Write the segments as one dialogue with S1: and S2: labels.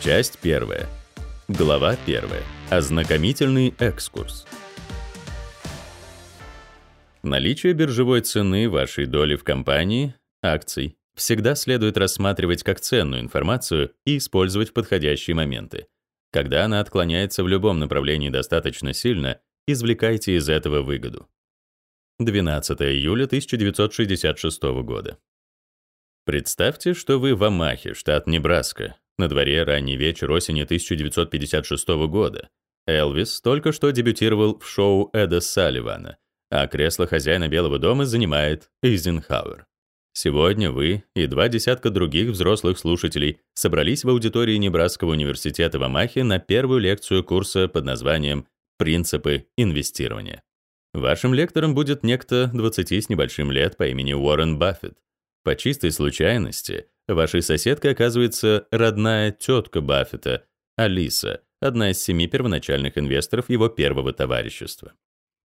S1: Часть первая. Глава первая. Ознакомительный экскурс. Наличие биржевой цены вашей доли в компании, акций, всегда следует рассматривать как ценную информацию и использовать в подходящие моменты. Когда она отклоняется в любом направлении достаточно сильно, извлекайте из этого выгоду. 12 июля 1966 года. Представьте, что вы в Амахе, штат Небраска. На дворе ранний вечер осени 1956 года. Элвис только что дебютировал в шоу Эда Салливана, а кресло хозяина Белого дома занимает Эйзенхауэр. Сегодня вы и два десятка других взрослых слушателей собрались в аудитории Небрасского университета в Амахе на первую лекцию курса под названием «Принципы инвестирования». Вашим лектором будет некто 20 с небольшим лет по имени Уоррен Баффет. По чистой случайности, вашей соседкой оказывается родная тетка Баффета, Алиса, одна из семи первоначальных инвесторов его первого товарищества.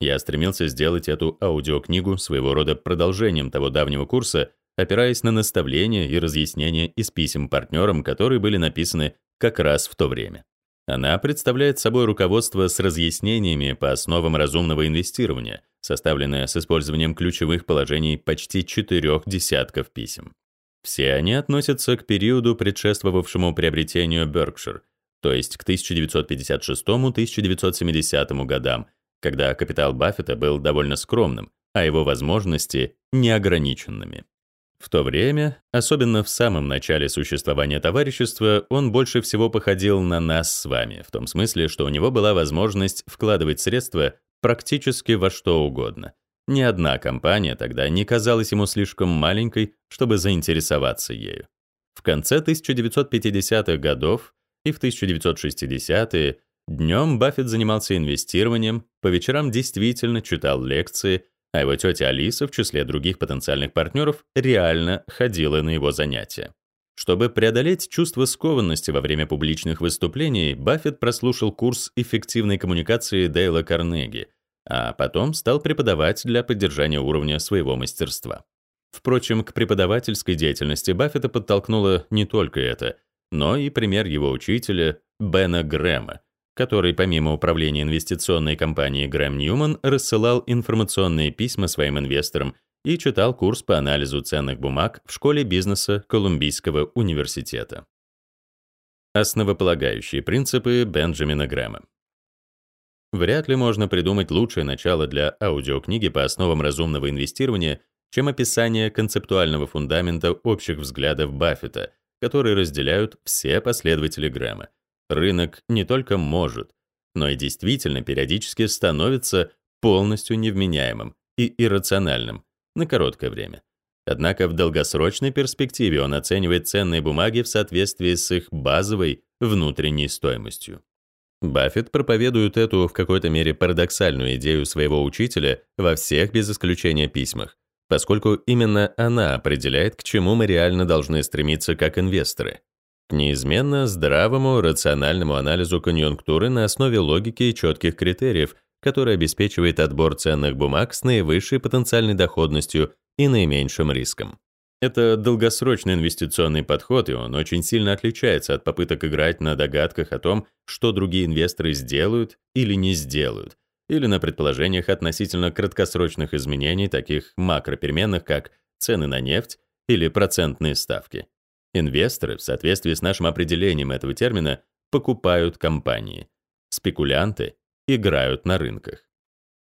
S1: Я стремился сделать эту аудиокнигу своего рода продолжением того давнего курса, опираясь на наставления и разъяснения из писем партнерам, которые были написаны как раз в то время. Она представляет собой руководство с разъяснениями по основам разумного инвестирования, составленное с использованием ключевых положений почти четырех десятков писем. Все они относятся к периоду, предшествовавшему приобретению Berkshire, то есть к 1956-1970 годам, когда капитал Баффета был довольно скромным, а его возможности неограниченными. В то время, особенно в самом начале существования товарищества, он больше всего походил на нас с вами, в том смысле, что у него была возможность вкладывать средства практически во что угодно. Ни одна компания тогда не казалась ему слишком маленькой, чтобы заинтересоваться ею. В конце 1950-х годов и в 1960-е днем Баффет занимался инвестированием, по вечерам действительно читал лекции, а его тетя Алиса в числе других потенциальных партнеров реально ходила на его занятия. Чтобы преодолеть чувство скованности во время публичных выступлений, Баффет прослушал курс эффективной коммуникации Дейла Карнеги, а потом стал преподавать для поддержания уровня своего мастерства. Впрочем, к преподавательской деятельности Баффета подтолкнуло не только это, но и пример его учителя Бена Грэма, который помимо управления инвестиционной компанией Грэм Ньюман рассылал информационные письма своим инвесторам и читал курс по анализу ценных бумаг в школе бизнеса Колумбийского университета. Основополагающие принципы Бенджамина Грэма. Вряд ли можно придумать лучшее начало для аудиокниги по основам разумного инвестирования, чем описание концептуального фундамента общих взглядов Баффета, которые разделяют все последователи Грэма — рынок не только может, но и действительно периодически становится полностью невменяемым и иррациональным на короткое время. Однако в долгосрочной перспективе он оценивает ценные бумаги в соответствии с их базовой внутренней стоимостью. Баффет проповедует эту в какой-то мере парадоксальную идею своего учителя во всех без исключения письмах, поскольку именно она определяет, к чему мы реально должны стремиться как инвесторы неизменно здравому, рациональному анализу конъюнктуры на основе логики и четких критериев, который обеспечивает отбор ценных бумаг с наивысшей потенциальной доходностью и наименьшим риском. Это долгосрочный инвестиционный подход, и он очень сильно отличается от попыток играть на догадках о том, что другие инвесторы сделают или не сделают, или на предположениях относительно краткосрочных изменений таких макропеременных, как цены на нефть или процентные ставки. Инвесторы, в соответствии с нашим определением этого термина, покупают компании. Спекулянты играют на рынках.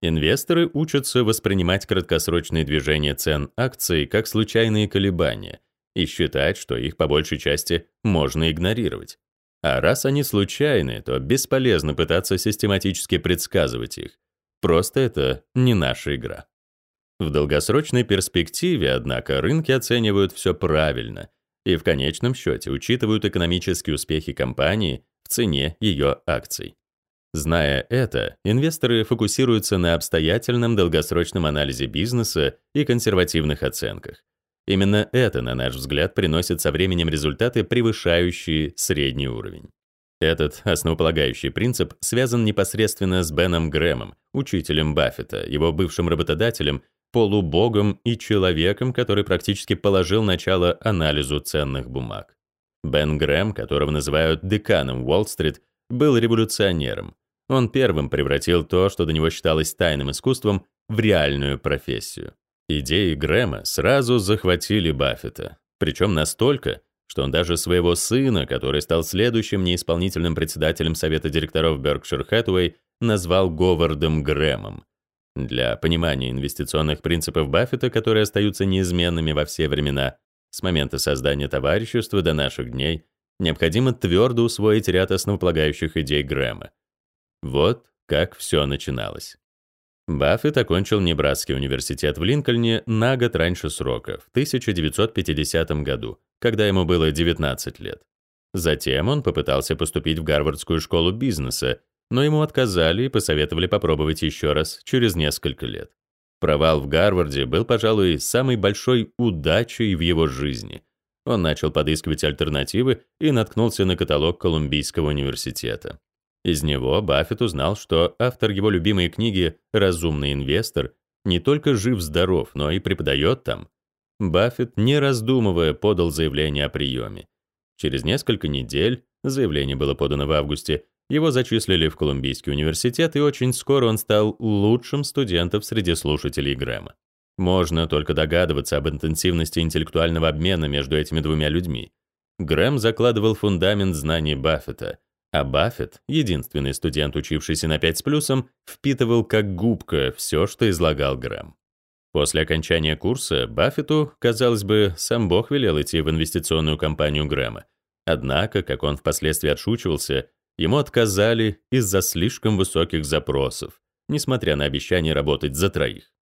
S1: Инвесторы учатся воспринимать краткосрочные движения цен акций как случайные колебания и считать, что их по большей части можно игнорировать. А раз они случайны, то бесполезно пытаться систематически предсказывать их. Просто это не наша игра. В долгосрочной перспективе, однако, рынки оценивают все правильно и в конечном счете учитывают экономические успехи компании в цене ее акций. Зная это, инвесторы фокусируются на обстоятельном долгосрочном анализе бизнеса и консервативных оценках. Именно это, на наш взгляд, приносит со временем результаты, превышающие средний уровень. Этот основополагающий принцип связан непосредственно с Беном Грэмом, учителем Баффета, его бывшим работодателем полубогом и человеком, который практически положил начало анализу ценных бумаг. Бен Грэм, которого называют деканом Уолл-стрит, был революционером. Он первым превратил то, что до него считалось тайным искусством, в реальную профессию. Идеи Грэма сразу захватили Баффета, причем настолько, что он даже своего сына, который стал следующим неисполнительным председателем совета директоров Berkshire Hathaway, назвал Говардом Грэмом. Для понимания инвестиционных принципов Баффета, которые остаются неизменными во все времена, с момента создания товарищества до наших дней, необходимо твердо усвоить ряд основополагающих идей Грэма. Вот как все начиналось. Баффет окончил Небрасский университет в Линкольне на год раньше срока, в 1950 году, когда ему было 19 лет. Затем он попытался поступить в Гарвардскую школу бизнеса, но ему отказали и посоветовали попробовать еще раз через несколько лет. Провал в Гарварде был, пожалуй, самой большой удачей в его жизни. Он начал подыскивать альтернативы и наткнулся на каталог Колумбийского университета. Из него Баффет узнал, что автор его любимой книги «Разумный инвестор» не только жив-здоров, но и преподает там. Баффет, не раздумывая, подал заявление о приеме. Через несколько недель, заявление было подано в августе, его зачислили в Колумбийский университет, и очень скоро он стал лучшим студентом среди слушателей Грэма. Можно только догадываться об интенсивности интеллектуального обмена между этими двумя людьми. Грэм закладывал фундамент знаний Баффета, а Баффет, единственный студент, учившийся на 5 с плюсом, впитывал как губка все, что излагал Грэм. После окончания курса Баффету, казалось бы, сам Бог велел идти в инвестиционную компанию Грэма. Однако, как он впоследствии отшучивался, Ему отказали из-за слишком высоких запросов, несмотря на обещание работать за троих.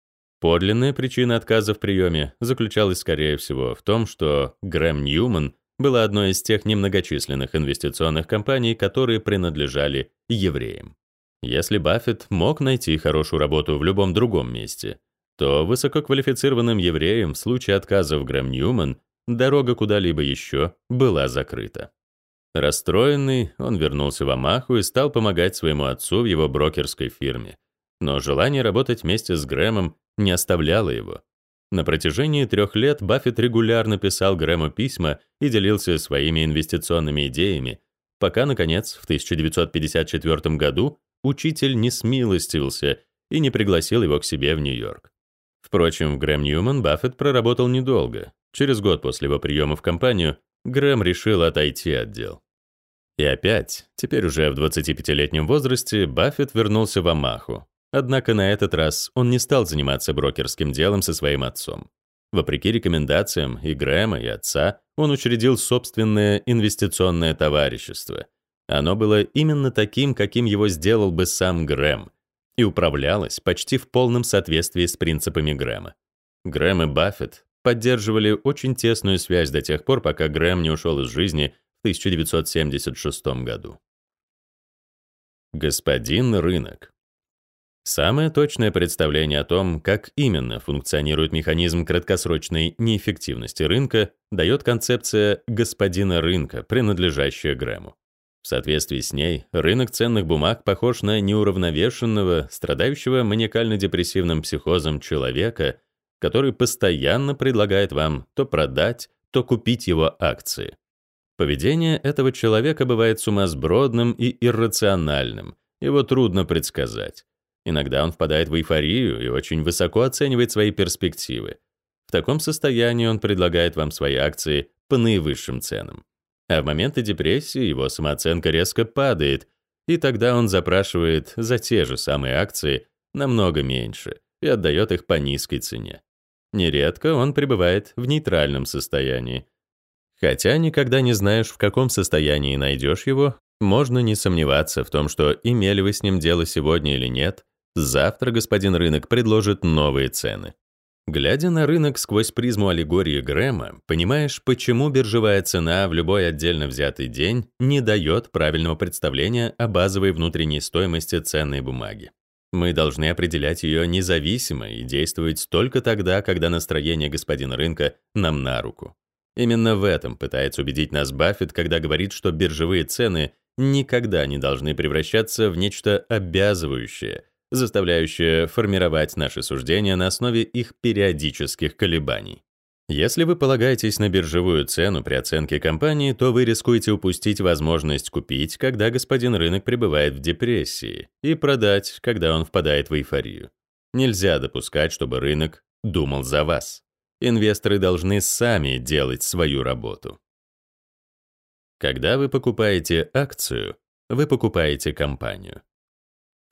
S1: Подлинная причина отказа в приеме заключалась, скорее всего, в том, что Грэм Ньюман была одной из тех немногочисленных инвестиционных компаний, которые принадлежали евреям. Если Баффет мог найти хорошую работу в любом другом месте, то высококвалифицированным евреям в случае отказа в Грэм Ньюман дорога куда-либо еще была закрыта. Расстроенный, он вернулся в Амаху и стал помогать своему отцу в его брокерской фирме. Но желание работать вместе с Грэмом не оставляло его. На протяжении трех лет Баффет регулярно писал Грэму письма и делился своими инвестиционными идеями, пока, наконец, в 1954 году учитель не смилостивился и не пригласил его к себе в Нью-Йорк. Впрочем, в Грэм Ньюман Баффет проработал недолго. Через год после его приема в компанию Грэм решил отойти от дел. И опять, теперь уже в 25-летнем возрасте, Баффет вернулся в Амаху. Однако на этот раз он не стал заниматься брокерским делом со своим отцом. Вопреки рекомендациям и Грэма, и отца, он учредил собственное инвестиционное товарищество. Оно было именно таким, каким его сделал бы сам Грэм, и управлялось почти в полном соответствии с принципами Грэма. Грэм и Баффет поддерживали очень тесную связь до тех пор, пока Грэм не ушел из жизни 1976 году. Господин рынок. Самое точное представление о том, как именно функционирует механизм краткосрочной неэффективности рынка, дает концепция господина рынка, принадлежащая Грэму. В соответствии с ней, рынок ценных бумаг похож на неуравновешенного, страдающего маниакально-депрессивным психозом человека, который постоянно предлагает вам то продать, то купить его акции. Поведение этого человека бывает сумасбродным и иррациональным, его трудно предсказать. Иногда он впадает в эйфорию и очень высоко оценивает свои перспективы. В таком состоянии он предлагает вам свои акции по наивысшим ценам. А в моменты депрессии его самооценка резко падает, и тогда он запрашивает за те же самые акции намного меньше и отдает их по низкой цене. Нередко он пребывает в нейтральном состоянии, Хотя никогда не знаешь, в каком состоянии найдешь его, можно не сомневаться в том, что имели вы с ним дело сегодня или нет, завтра господин рынок предложит новые цены. Глядя на рынок сквозь призму аллегории Грэма, понимаешь, почему биржевая цена в любой отдельно взятый день не дает правильного представления о базовой внутренней стоимости ценной бумаги. Мы должны определять ее независимо и действовать только тогда, когда настроение господина рынка нам на руку. Именно в этом пытается убедить нас Баффет, когда говорит, что биржевые цены никогда не должны превращаться в нечто обязывающее, заставляющее формировать наши суждения на основе их периодических колебаний. Если вы полагаетесь на биржевую цену при оценке компании, то вы рискуете упустить возможность купить, когда господин рынок пребывает в депрессии, и продать, когда он впадает в эйфорию. Нельзя допускать, чтобы рынок думал за вас. Инвесторы должны сами делать свою работу. Когда вы покупаете акцию, вы покупаете компанию.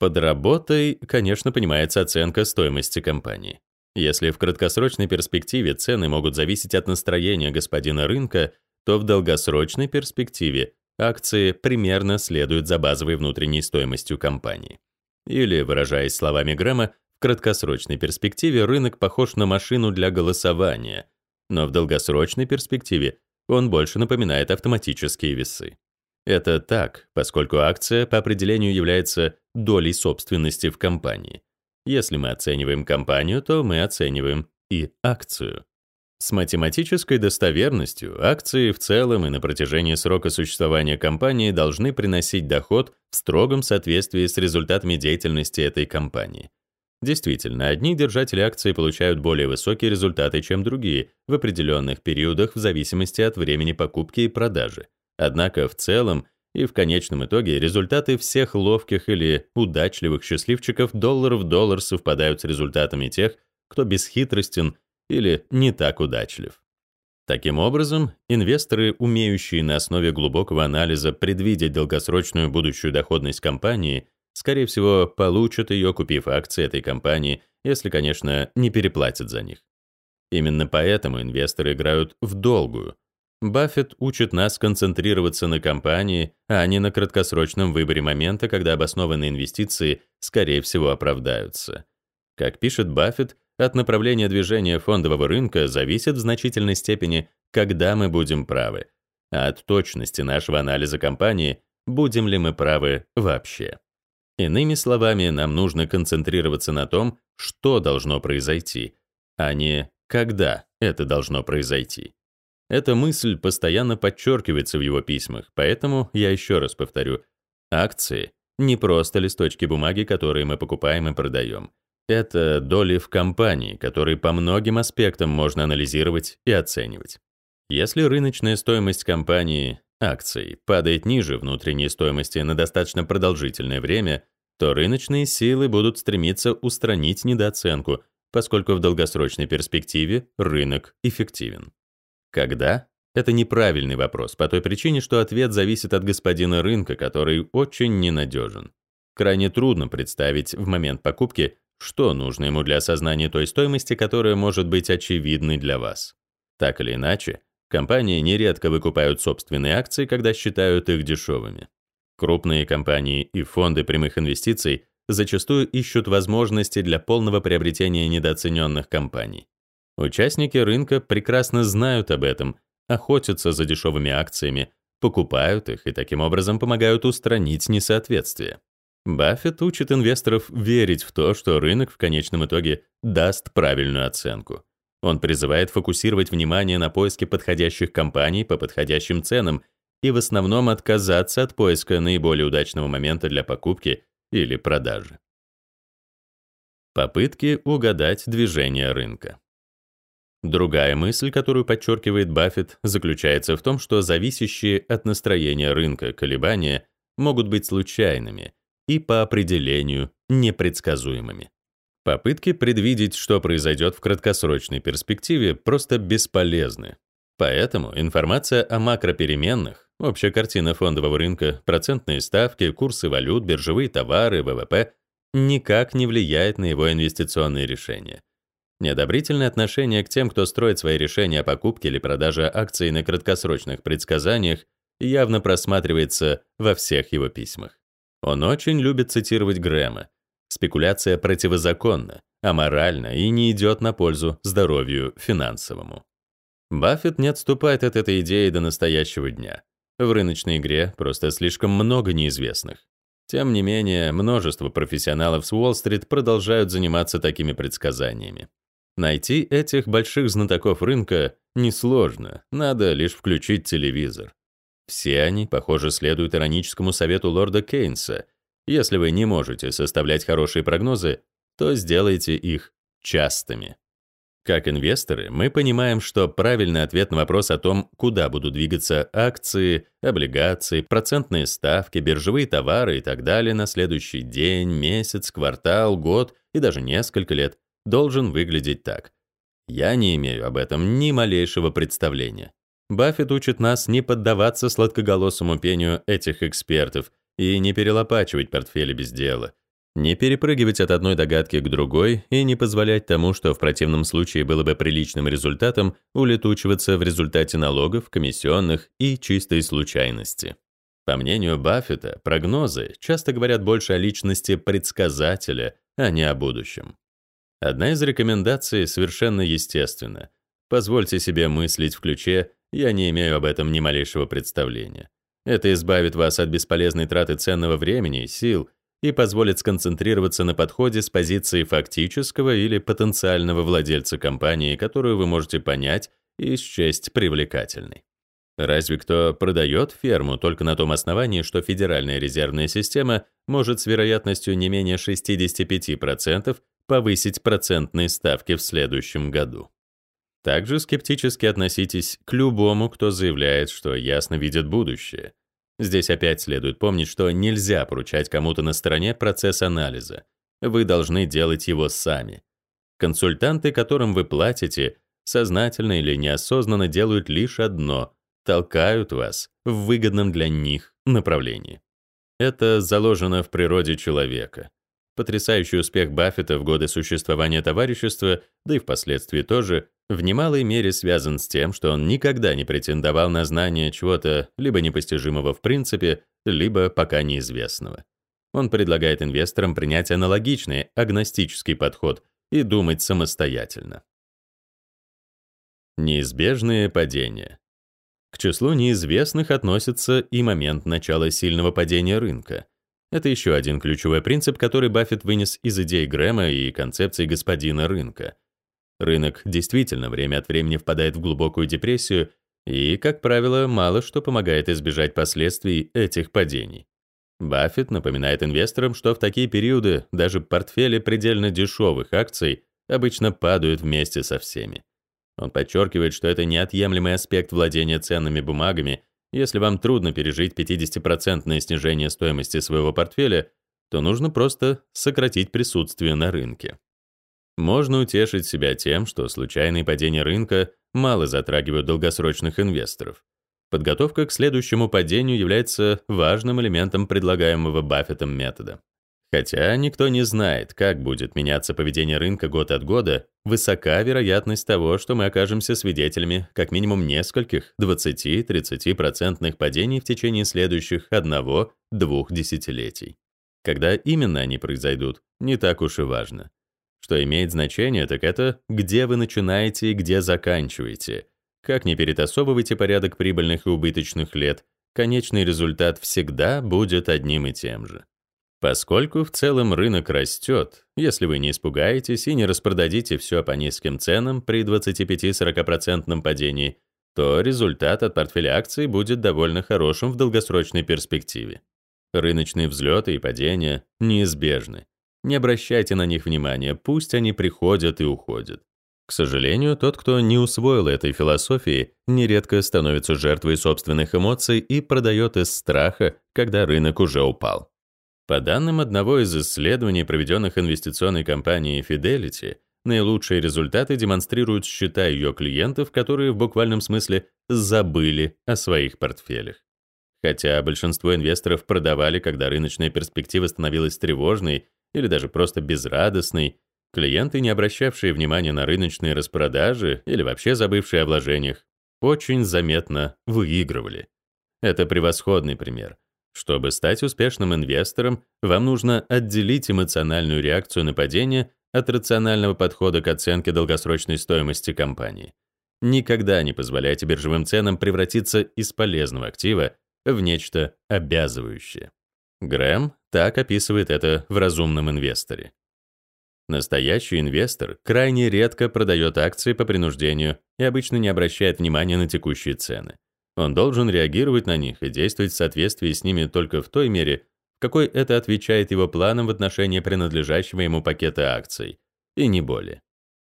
S1: Под работой, конечно, понимается оценка стоимости компании. Если в краткосрочной перспективе цены могут зависеть от настроения господина рынка, то в долгосрочной перспективе акции примерно следуют за базовой внутренней стоимостью компании. Или, выражаясь словами Грэма, в краткосрочной перспективе рынок похож на машину для голосования, но в долгосрочной перспективе он больше напоминает автоматические весы. Это так, поскольку акция по определению является долей собственности в компании. Если мы оцениваем компанию, то мы оцениваем и акцию. С математической достоверностью акции в целом и на протяжении срока существования компании должны приносить доход в строгом соответствии с результатами деятельности этой компании. Действительно, одни держатели акций получают более высокие результаты, чем другие, в определенных периодах в зависимости от времени покупки и продажи. Однако в целом и в конечном итоге результаты всех ловких или удачливых счастливчиков доллар в доллар совпадают с результатами тех, кто бесхитростен или не так удачлив. Таким образом, инвесторы, умеющие на основе глубокого анализа предвидеть долгосрочную будущую доходность компании, скорее всего, получат ее, купив акции этой компании, если, конечно, не переплатят за них. Именно поэтому инвесторы играют в долгую, Баффет учит нас концентрироваться на компании, а не на краткосрочном выборе момента, когда обоснованные инвестиции, скорее всего, оправдаются. Как пишет Баффет, от направления движения фондового рынка зависит в значительной степени, когда мы будем правы, а от точности нашего анализа компании, будем ли мы правы вообще. Иными словами, нам нужно концентрироваться на том, что должно произойти, а не когда это должно произойти. Эта мысль постоянно подчеркивается в его письмах, поэтому я еще раз повторю. Акции — не просто листочки бумаги, которые мы покупаем и продаем. Это доли в компании, которые по многим аспектам можно анализировать и оценивать. Если рыночная стоимость компании, акций, падает ниже внутренней стоимости на достаточно продолжительное время, то рыночные силы будут стремиться устранить недооценку, поскольку в долгосрочной перспективе рынок эффективен. Когда? Это неправильный вопрос, по той причине, что ответ зависит от господина рынка, который очень ненадежен. Крайне трудно представить в момент покупки, что нужно ему для осознания той стоимости, которая может быть очевидной для вас. Так или иначе, компании нередко выкупают собственные акции, когда считают их дешевыми. Крупные компании и фонды прямых инвестиций зачастую ищут возможности для полного приобретения недооцененных компаний. Участники рынка прекрасно знают об этом, охотятся за дешевыми акциями, покупают их и таким образом помогают устранить несоответствие. Баффет учит инвесторов верить в то, что рынок в конечном итоге даст правильную оценку. Он призывает фокусировать внимание на поиске подходящих компаний по подходящим ценам и в основном отказаться от поиска наиболее удачного момента для покупки или продажи. Попытки угадать движение рынка. Другая мысль, которую подчеркивает Баффет, заключается в том, что зависящие от настроения рынка колебания могут быть случайными и по определению непредсказуемыми. Попытки предвидеть, что произойдет в краткосрочной перспективе, просто бесполезны. Поэтому информация о макропеременных, общая картина фондового рынка, процентные ставки, курсы валют, биржевые товары, ВВП никак не влияет на его инвестиционные решения. Неодобрительное отношение к тем, кто строит свои решения о покупке или продаже акций на краткосрочных предсказаниях, явно просматривается во всех его письмах. Он очень любит цитировать Грэма. Спекуляция противозаконна, аморальна и не идет на пользу здоровью финансовому. Баффет не отступает от этой идеи до настоящего дня. В рыночной игре просто слишком много неизвестных. Тем не менее, множество профессионалов с Уолл-стрит продолжают заниматься такими предсказаниями. Найти этих больших знатоков рынка несложно, надо лишь включить телевизор. Все они, похоже, следуют ироническому совету лорда Кейнса. Если вы не можете составлять хорошие прогнозы, то сделайте их частыми. Как инвесторы, мы понимаем, что правильный ответ на вопрос о том, куда будут двигаться акции, облигации, процентные ставки, биржевые товары и так далее на следующий день, месяц, квартал, год и даже несколько лет, должен выглядеть так. Я не имею об этом ни малейшего представления. Баффет учит нас не поддаваться сладкоголосому пению этих экспертов и не перелопачивать портфели без дела — не перепрыгивать от одной догадки к другой и не позволять тому, что в противном случае было бы приличным результатом, улетучиваться в результате налогов, комиссионных и чистой случайности. По мнению Баффета, прогнозы часто говорят больше о личности предсказателя, а не о будущем. Одна из рекомендаций совершенно естественна. Позвольте себе мыслить в ключе «я не имею об этом ни малейшего представления». Это избавит вас от бесполезной траты ценного времени и сил – и позволит сконцентрироваться на подходе с позиции фактического или потенциального владельца компании, которую вы можете понять и счесть привлекательной. Разве кто продает ферму только на том основании, что Федеральная резервная система может с вероятностью не менее 65% повысить процентные ставки в следующем году? Также скептически относитесь к любому, кто заявляет, что ясно видит будущее – Здесь опять следует помнить, что нельзя поручать кому-то на стороне процесс анализа. Вы должны делать его сами. Консультанты, которым вы платите, сознательно или неосознанно делают лишь одно — толкают вас в выгодном для них направлении. Это заложено в природе человека. Потрясающий успех Баффета в годы существования товарищества, да и впоследствии тоже, в немалой мере связан с тем, что он никогда не претендовал на знание чего-то либо непостижимого в принципе, либо пока неизвестного. Он предлагает инвесторам принять аналогичный агностический подход и думать самостоятельно. Неизбежные падения. К числу неизвестных относится и момент начала сильного падения рынка. Это еще один ключевой принцип, который Баффет вынес из идей Грэма и концепции господина рынка — Рынок действительно время от времени впадает в глубокую депрессию, и, как правило, мало что помогает избежать последствий этих падений. Баффет напоминает инвесторам, что в такие периоды даже портфели предельно дешевых акций обычно падают вместе со всеми. Он подчеркивает, что это неотъемлемый аспект владения ценными бумагами. Если вам трудно пережить 50% снижение стоимости своего портфеля, то нужно просто сократить присутствие на рынке. Можно утешить себя тем, что случайные падения рынка мало затрагивают долгосрочных инвесторов. Подготовка к следующему падению является важным элементом предлагаемого Баффетом метода. Хотя никто не знает, как будет меняться поведение рынка год от года, высока вероятность того, что мы окажемся свидетелями как минимум нескольких 20-30% падений в течение следующих одного-двух десятилетий. Когда именно они произойдут, не так уж и важно. Что имеет значение, так это где вы начинаете и где заканчиваете. Как не перетасовывайте порядок прибыльных и убыточных лет, конечный результат всегда будет одним и тем же. Поскольку в целом рынок растет, если вы не испугаетесь и не распродадите все по низким ценам при 25-40% падении, то результат от портфеля акций будет довольно хорошим в долгосрочной перспективе. Рыночные взлеты и падения неизбежны. Не обращайте на них внимания, пусть они приходят и уходят. К сожалению, тот, кто не усвоил этой философии, нередко становится жертвой собственных эмоций и продает из страха, когда рынок уже упал. По данным одного из исследований, проведенных инвестиционной компанией Fidelity, наилучшие результаты демонстрируют счета ее клиентов, которые в буквальном смысле забыли о своих портфелях. Хотя большинство инвесторов продавали, когда рыночная перспектива становилась тревожной или даже просто безрадостный, клиенты, не обращавшие внимания на рыночные распродажи или вообще забывшие о вложениях, очень заметно выигрывали. Это превосходный пример. Чтобы стать успешным инвестором, вам нужно отделить эмоциональную реакцию на падение от рационального подхода к оценке долгосрочной стоимости компании. Никогда не позволяйте биржевым ценам превратиться из полезного актива в нечто обязывающее. Грэм так описывает это в «Разумном инвесторе». Настоящий инвестор крайне редко продает акции по принуждению и обычно не обращает внимания на текущие цены. Он должен реагировать на них и действовать в соответствии с ними только в той мере, в какой это отвечает его планам в отношении принадлежащего ему пакета акций, и не более.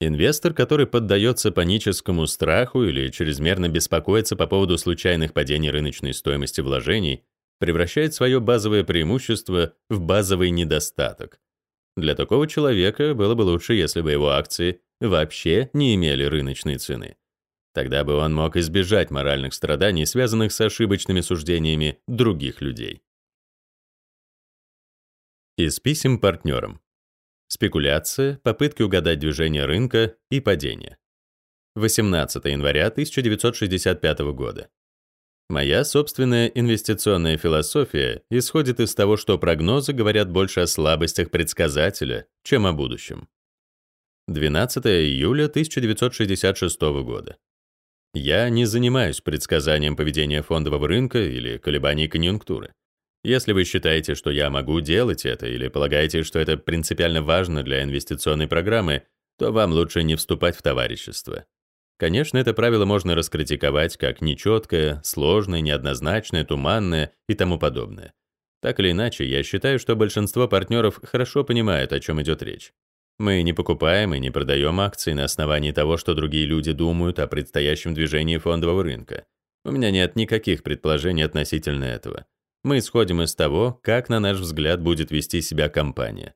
S1: Инвестор, который поддается паническому страху или чрезмерно беспокоится по поводу случайных падений рыночной стоимости вложений, превращает свое базовое преимущество в базовый недостаток. Для такого человека было бы лучше, если бы его акции вообще не имели рыночной цены. Тогда бы он мог избежать моральных страданий, связанных с ошибочными суждениями других людей. Из писем партнерам. Спекуляция, попытки угадать движение рынка и падение. 18 января 1965 года. Моя собственная инвестиционная философия исходит из того, что прогнозы говорят больше о слабостях предсказателя, чем о будущем. 12 июля 1966 года. Я не занимаюсь предсказанием поведения фондового рынка или колебаний конъюнктуры. Если вы считаете, что я могу делать это, или полагаете, что это принципиально важно для инвестиционной программы, то вам лучше не вступать в товарищество. Конечно, это правило можно раскритиковать как нечеткое, сложное, неоднозначное, туманное и тому подобное. Так или иначе, я считаю, что большинство партнеров хорошо понимают, о чем идет речь. Мы не покупаем и не продаем акции на основании того, что другие люди думают о предстоящем движении фондового рынка. У меня нет никаких предположений относительно этого. Мы исходим из того, как, на наш взгляд, будет вести себя компания.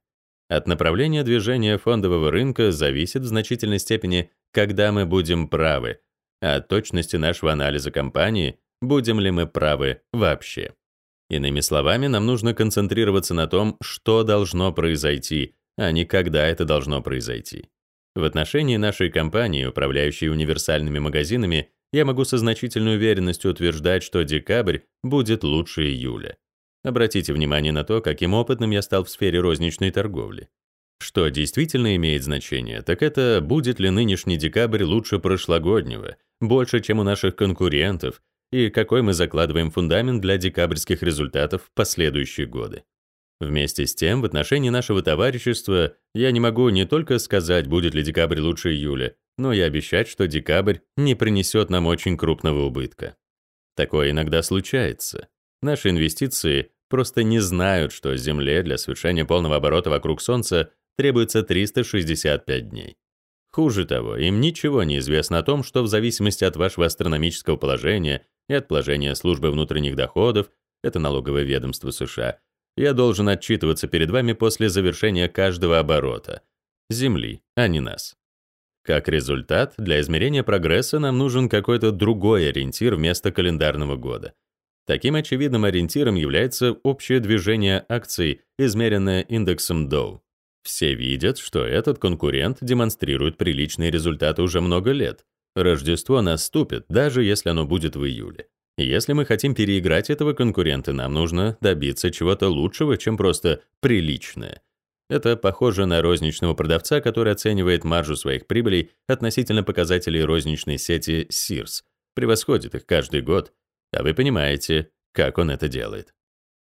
S1: От направления движения фондового рынка зависит в значительной степени, когда мы будем правы, а от точности нашего анализа компании, будем ли мы правы вообще. Иными словами, нам нужно концентрироваться на том, что должно произойти, а не когда это должно произойти. В отношении нашей компании, управляющей универсальными магазинами, я могу со значительной уверенностью утверждать, что декабрь будет лучше июля. Обратите внимание на то, каким опытным я стал в сфере розничной торговли. Что действительно имеет значение, так это будет ли нынешний декабрь лучше прошлогоднего, больше, чем у наших конкурентов, и какой мы закладываем фундамент для декабрьских результатов в последующие годы. Вместе с тем, в отношении нашего товарищества я не могу не только сказать, будет ли декабрь лучше июля, но и обещать, что декабрь не принесет нам очень крупного убытка. Такое иногда случается. Наши инвестиции просто не знают, что Земле для совершения полного оборота вокруг Солнца требуется 365 дней. Хуже того, им ничего не известно о том, что в зависимости от вашего астрономического положения и от положения службы внутренних доходов, это налоговое ведомство США, я должен отчитываться перед вами после завершения каждого оборота. Земли, а не нас. Как результат, для измерения прогресса нам нужен какой-то другой ориентир вместо календарного года. Таким очевидным ориентиром является общее движение акций, измеренное индексом Dow. Все видят, что этот конкурент демонстрирует приличные результаты уже много лет. Рождество наступит, даже если оно будет в июле. Если мы хотим переиграть этого конкурента, нам нужно добиться чего-то лучшего, чем просто приличное. Это похоже на розничного продавца, который оценивает маржу своих прибылей относительно показателей розничной сети Sears, превосходит их каждый год а вы понимаете, как он это делает.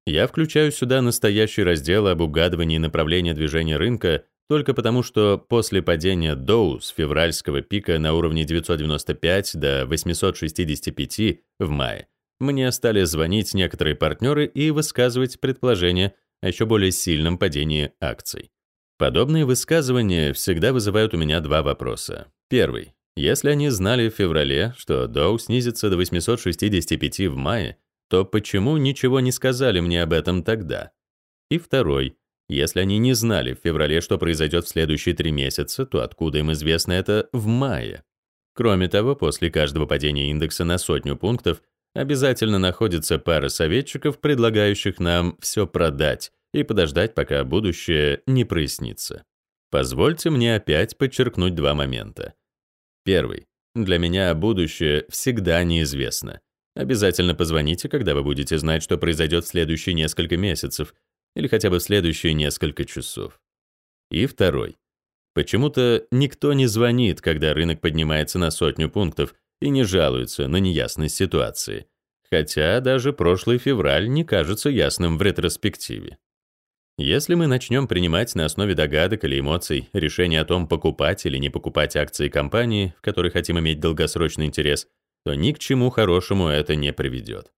S1: Я включаю сюда настоящий раздел об угадывании направления движения рынка только потому, что после падения Dow с февральского пика на уровне 995 до 865 в мае мне стали звонить некоторые партнеры и высказывать предположения о еще более сильном падении акций. Подобные высказывания всегда вызывают у меня два вопроса. Первый. Если они знали в феврале, что Доу снизится до 865 в мае, то почему ничего не сказали мне об этом тогда? И второй. Если они не знали в феврале, что произойдет в следующие три месяца, то откуда им известно это в мае? Кроме того, после каждого падения индекса на сотню пунктов обязательно находится пара советчиков, предлагающих нам все продать и подождать, пока будущее не прояснится. Позвольте мне опять подчеркнуть два момента. Первый. Для меня будущее всегда неизвестно. Обязательно позвоните, когда вы будете знать, что произойдет в следующие несколько месяцев или хотя бы следующие несколько часов. И второй. Почему-то никто не звонит, когда рынок поднимается на сотню пунктов и не жалуется на неясность ситуации. Хотя даже прошлый февраль не кажется ясным в ретроспективе. Если мы начнем принимать на основе догадок или эмоций решение о том, покупать или не покупать акции компании, в которой хотим иметь долгосрочный интерес, то ни к чему хорошему это не приведет.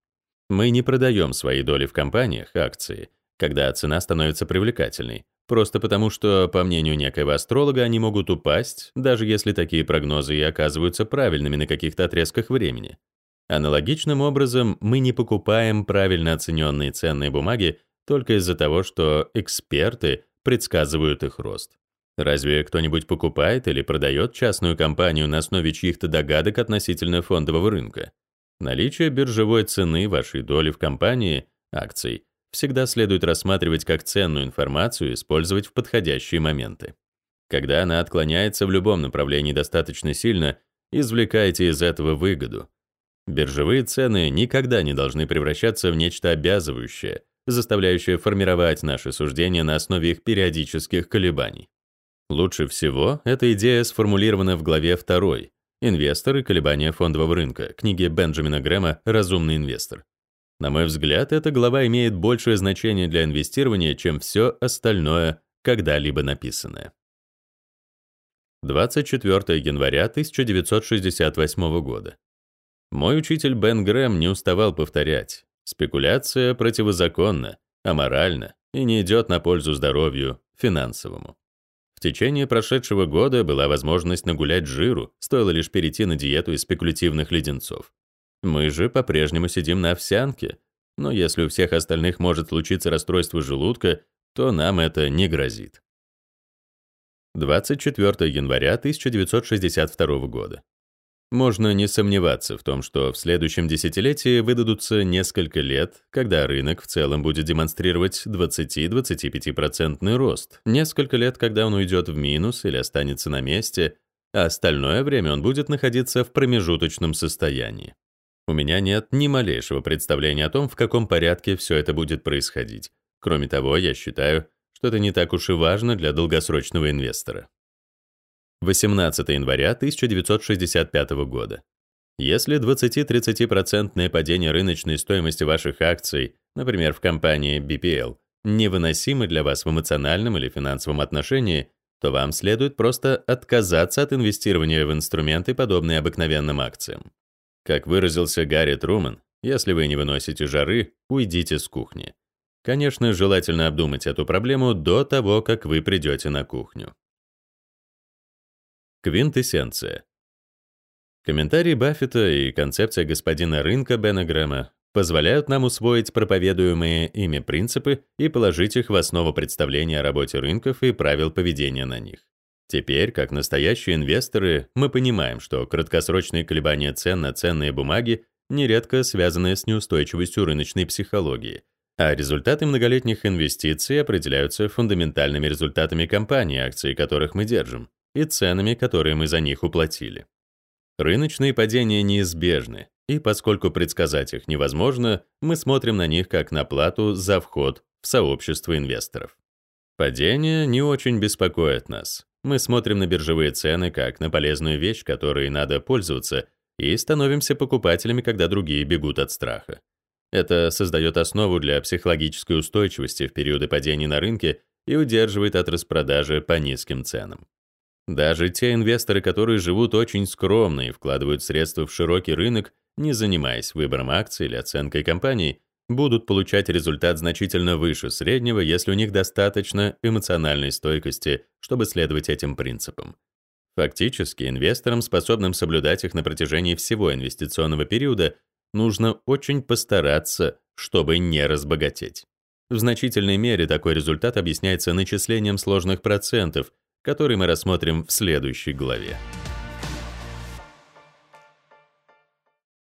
S1: Мы не продаем свои доли в компаниях, акции, когда цена становится привлекательной, Просто потому, что, по мнению некоего астролога, они могут упасть, даже если такие прогнозы и оказываются правильными на каких-то отрезках времени. Аналогичным образом, мы не покупаем правильно оцененные ценные бумаги только из-за того, что эксперты предсказывают их рост. Разве кто-нибудь покупает или продает частную компанию на основе чьих-то догадок относительно фондового рынка? Наличие биржевой цены вашей доли в компании, акций, всегда следует рассматривать как ценную информацию и использовать в подходящие моменты. Когда она отклоняется в любом направлении достаточно сильно, извлекайте из этого выгоду. Биржевые цены никогда не должны превращаться в нечто обязывающее, заставляющее формировать наши суждения на основе их периодических колебаний. Лучше всего эта идея сформулирована в главе 2 «Инвестор и колебания фондового рынка» книги Бенджамина Грэма «Разумный инвестор». На мой взгляд, эта глава имеет большее значение для инвестирования, чем все остальное, когда-либо написанное. 24 января 1968 года. Мой учитель Бен Грэм не уставал повторять, спекуляция противозаконна, аморальна и не идет на пользу здоровью финансовому. В течение прошедшего года была возможность нагулять жиру, стоило лишь перейти на диету из спекулятивных леденцов. Мы же по-прежнему сидим на овсянке, но если у всех остальных может случиться расстройство желудка, то нам это не грозит. 24 января 1962 года. Можно не сомневаться в том, что в следующем десятилетии выдадутся несколько лет, когда рынок в целом будет демонстрировать 20-25% рост, несколько лет, когда он уйдет в минус или останется на месте, а остальное время он будет находиться в промежуточном состоянии. У меня нет ни малейшего представления о том, в каком порядке все это будет происходить. Кроме того, я считаю, что это не так уж и важно для долгосрочного инвестора. 18 января 1965 года. Если 20-30% падение рыночной стоимости ваших акций, например, в компании BPL, невыносимы для вас в эмоциональном или финансовом отношении, то вам следует просто отказаться от инвестирования в инструменты, подобные обыкновенным акциям. Как выразился Гарри Труман, если вы не выносите жары, уйдите с кухни. Конечно, желательно обдумать эту проблему до того, как вы придете на кухню. Квинтэссенция. Комментарии Баффета и концепция господина рынка Бена Грэма позволяют нам усвоить проповедуемые ими принципы и положить их в основу представления о работе рынков и правил поведения на них. Теперь, как настоящие инвесторы, мы понимаем, что краткосрочные колебания цен на ценные бумаги нередко связаны с неустойчивостью рыночной психологии, а результаты многолетних инвестиций определяются фундаментальными результатами компаний, акции которых мы держим, и ценами, которые мы за них уплатили. Рыночные падения неизбежны, и поскольку предсказать их невозможно, мы смотрим на них как на плату за вход в сообщество инвесторов. Падения не очень беспокоят нас, мы смотрим на биржевые цены как на полезную вещь, которой надо пользоваться, и становимся покупателями, когда другие бегут от страха. Это создает основу для психологической устойчивости в периоды падений на рынке и удерживает от распродажи по низким ценам. Даже те инвесторы, которые живут очень скромно и вкладывают средства в широкий рынок, не занимаясь выбором акций или оценкой компаний, будут получать результат значительно выше среднего, если у них достаточно эмоциональной стойкости, чтобы следовать этим принципам. Фактически, инвесторам, способным соблюдать их на протяжении всего инвестиционного периода, нужно очень постараться, чтобы не разбогатеть. В значительной мере такой результат объясняется начислением сложных процентов, которые мы рассмотрим в следующей главе.